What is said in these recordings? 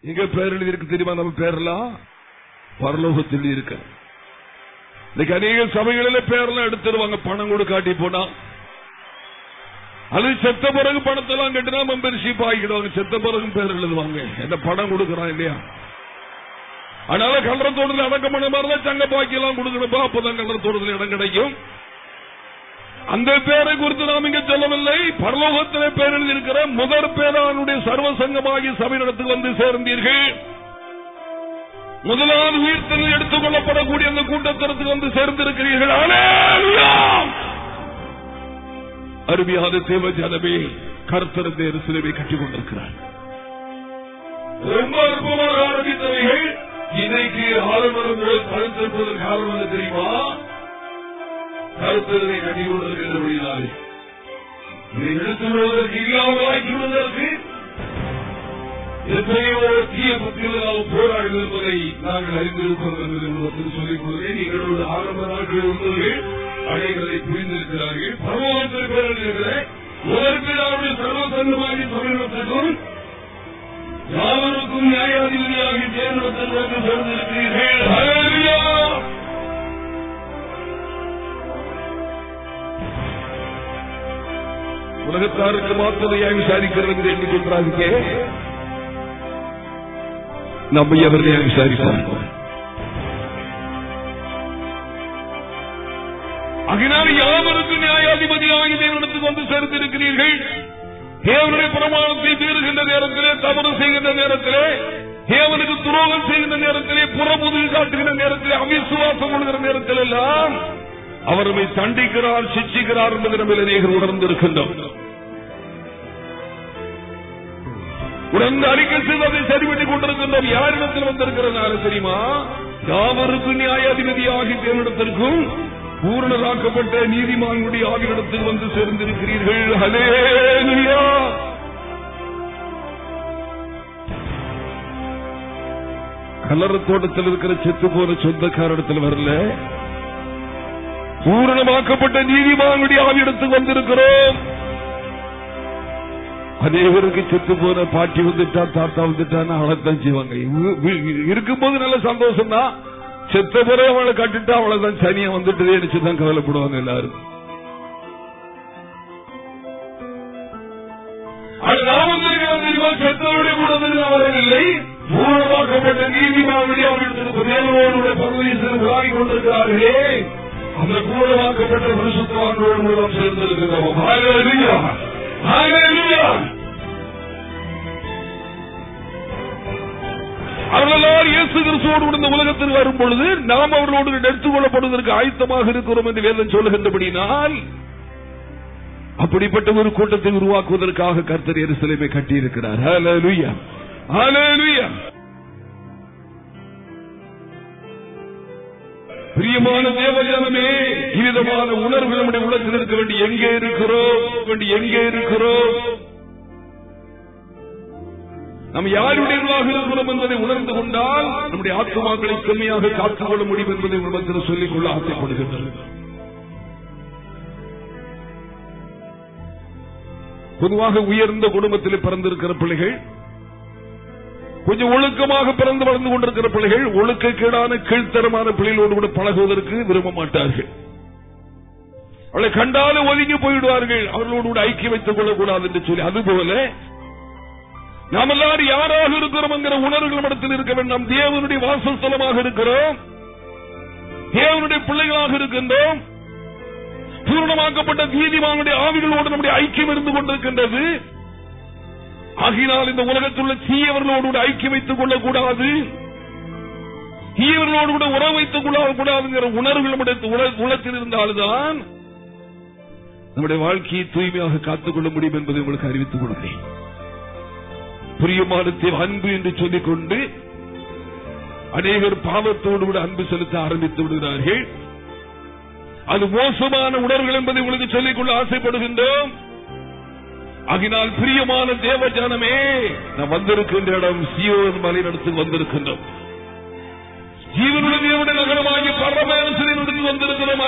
எங்க பேர் எழுதி இருக்கு தெரியுமா? நம்ம பேர்லாம்? பரலோகத்தில் இருக்க. இன்னைக்கு அநேக சபைகளில பேர்லாம் எடுத்துருவாங்க. பணம் கூட காட்டி போனா. அது செத்த பிறகு பணத்தெல்லாம் கட்டினா மெம்பர்ஷிப் ஆகிடுவாங்க. செத்த பிறகு பேர் எழுதுவாங்க. என்ன பணம் கொடுக்கறான் இல்லையா? அதனால கல்லறத்தோட்டத்தில் அடக்கம் பண்ண மாதிரி தான் சங்க பாக்கி எல்லாம் கொடுக்கணும்பா அப்பதான் கல்லறத்தோட்டத்தில் இடம் கிடைக்கும். அந்த பேரை குறித்து நாம் இங்கு சொல்லவில்லை. பரலோகத்திலே பேர் எழுதியிருக்கிற முதற் பேரானுடைய சர்வ சங்கமாகி சபை வந்து சேர்ந்தீர்கள். முதலாவது உயிர்த்தல் எடுத்துக் கொள்ளப்படக்கூடிய அந்த கூட்டத்திற்கு வந்து சேர்ந்திருக்கிறீர்கள். அல்லேலூயா! அருமையான தேவ ஜனமே கர்த்தர் தேர் சிலுவை கட்டிக் கொண்டிருக்கிறார். ரொம்ப அற்புதமாக ஆரம்பித்தவைகள் இன்றைக்கு ஆளுநர்கள் கருத்திருப்பதற்கு தெரியுமா? கருத்தரை கட்டிக் கொண்டிருக்கிறபடினாலே இதை எடுத்துவிடுவதற்கு இல்லாமல் ஆக்கிவிடுவதற்கு எத்தனையோ தீய புத்தியில் போராடி இருப்பதை நாங்கள் அறிந்திருப்போம் என்று சொல்லிக் கொள்கிறேன். எங்களோட ஆரம்ப நாட்களில் இருந்தவர்கள் அடைகளை புரிந்திருக்கிறார்கள். பரவாயில்லை பேரறிஞர்களே முதற்கிடாவுடைய சர்வசங்கமாகி தமிழகத்திற்கும் யாவருக்கும் நியாயாதிபதியாகி தேர்ந்தெடுத்து சேர்ந்திருக்கிறீர்கள் ஹalleluya! உலகத்தாருக்கு மாத்திரம் ஏன் விசாரிக்கிறது என்று எண்ணி சொல்றாங்க நம்ம எவரையா விசாரிப்போம் அதனால் யாவருக்கும் நியாயாதிபதியாகி தேவனிடத்துக்கு வந்து சேர்ந்திருக்கிறீர்கள் தேவனுடைய பிரமாணத்தை மீறுகின்ற நேரத்திலே தவறு செய்கின்ற நேரத்திலே தேவனுக்கு துரோகம் செய்கின்ற நேரத்திலே புறமுதுகு காட்டுகின்ற நேரத்திலே அவிசுவாசம் கொள்கிற நேரத்தில் எல்லாம் அவர் நம்மை தண்டிக்கிறார் சிச்சிக்கிறார் என்பதை நம்ம அநேகர் உணர்ந்திருக்கின்றோம் உடனே அறிக்கை செய்து அதை சரிபட்டுக் கொண்டிருக்கின்றோம் யாரிடத்தில் வந்திருக்கிறதுனால தெரியுமா? யாவருக்கு நியாயாதிபதியாகி தேவனிடத்திற்கும் பூரணராக்கப்பட்ட நீதிமான்களுடைய ஆகியிடத்தில் வந்து சேர்ந்திருக்கிறீர்கள். ஹலேலுயா கலர தோட்டத்தில் இருக்கிற செத்து போன சொந்தக்காரிடத்தில் வரல. பூரணமாக்கப்பட்ட நீதிமான்களுடைய ஆகியிடத்துக்கு வந்திருக்கிறோம். அநேகருக்கு செத்து போன பாட்டி வந்துட்டா தாத்தா வந்துட்டான்னு அவளைத்தான் செய்வாங்க. இவ- இருக்கும்போது நல்ல சந்தோஷம் தான் செத்த பிறகு அவளை கட்டுட்டா அவ்வளவுதான் சனியா வந்துட்டு நினைச்சுதான் கவலைப்படுவாங்க எல்லாரும். செத்தவருடைய கூடத்தில் வரவில்லை பூரணமாக்கப்பட்ட நீதிமானுடைய அவர்களுக்கு தேவனோடைய பகுதியில் ஆகி கொண்டிருக்கிறார்களே. அந்த பூரணமாக்கப்பட்ட பரிசுத்தவான்களோடு மூலம் சேர்ந்திருக்கிறோம். அவர்களால் இயேசு கிறிஸ்துவோடு கூட இந்த உலகத்தில் வரும் பொழுது நாம் அவர்களோடு எடுத்துக் கொள்ளப்படுவதற்கு ஆயத்தமாக இருக்கிறோம் என்று வேதம் சொல்லுகின்றபடினால் அப்படிப்பட்ட ஒரு கூட்டத்தை உருவாக்குவதற்காக கர்த்தர் எரிசலைமை கட்டியிருக்கிறார் ஹalleluya! ஹalleluya! பிரியமான தேவஜனமே இவ்விதமான உணர்வு நம்முடைய உலகத்தில் இருக்க வேண்டி எங்கே இருக்கிறோம்? வேண்டி எங்கே இருக்கிறோம்? நாம் யாருடையவர்களாக இருக்கிறோம் என்பதை உணர்ந்து கொண்டால் நம்முடைய ஆத்மாக்களை செம்மையாக காத்துக்கொள்ள முடியும் என்பதை உலகத்தில் சொல்லிக் கொள்ள ஆசைப்படுகின்றது பொதுவாக உயர்ந்த குடும்பத்தில் பிறந்திருக்கிற பிள்ளைகள் கொஞ்சம் ஒழுக்கமாக பிறந்து வளர்ந்து கொண்டிருக்கிற பிள்ளைகள் ஒழுக்கக்கேடான கீழ்த்தரமான பிள்ளைகளோடு கூட பழகுவதற்கு விரும்ப மாட்டார்கள். அவளை கண்டாலும் ஒதுங்கி போயிடுவார்கள். அவர்களோடு கூட ஐக்கியம் வைத்துக் கொள்ளக்கூடாது என்று சொல்லி. அதுபோல நாம் எல்லாரும் யாராக இருக்கிறோம் என்கிற உணர்வுகள் மடத்தில் இருக்க வேண்டும். நாம் தேவனுடைய வாசஸ்தலமாக இருக்கிறோம். தேவனுடைய பிள்ளைகளாக இருக்கின்றோம். பூர்ணமாக்கப்பட்ட நீதிமானுடைய ஆவிகளோடு நம்முடைய ஐக்கியம் இருந்து கொண்டிருக்கின்றது. ஆகினால் இந்த உலகத்துள்ள தீயவர்களோடு கூட ஐக்கியம் வைத்துக் கொள்ளக்கூடாது. தீயவர்களோடு கூட உறவு வைத்துக் கொள்ளக்கூடாதுங்கிற உணர்வு நம்முடைய உலகத்தில் இருந்தால்தான் நம்முடைய வாழ்க்கையை தூய்மையாக காத்துக் கொள்ள முடியும் என்பதை உங்களுக்கு அறிவித்துக் கொடுக்கிறேன் பிரியமானத்தை அன்பு என்று சொல்லிக் கொண்டு அநேகர் பாவத்தோடு கூட அன்பு செலுத்த ஆரம்பித்து விடுகிறார்கள். அது மோசமான உணர்வுகள் என்பதை உங்களுக்கு சொல்லிக்கொள்ள ஆசைப்படுகின்றோம். அகினால் பிரியமான தேவ ஜனமே நாம் வந்திருக்கின்ற இடம் சியோன் மலையிடத்தில் வந்திருக்கின்றோம். ஜீவனுடைய தேவனுடைய நகரமாகிய பரமேஸ்வரனிடத்தில் வந்திருக்கிறோம்.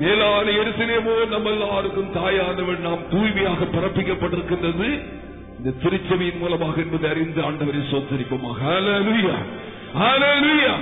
மேலான எரிசிலேமோ நம்ம எல்லாருக்கும் தாயானவள் நாம் தூய்மையாக பிறப்பிக்கப்பட்டிருக்கின்றது. இந்த திருச்சபையின் மூலமாக என்பதை அறிந்து ஆண்டவரை சோத்தரிப்போமாக. ஹalleluya ஹalleluya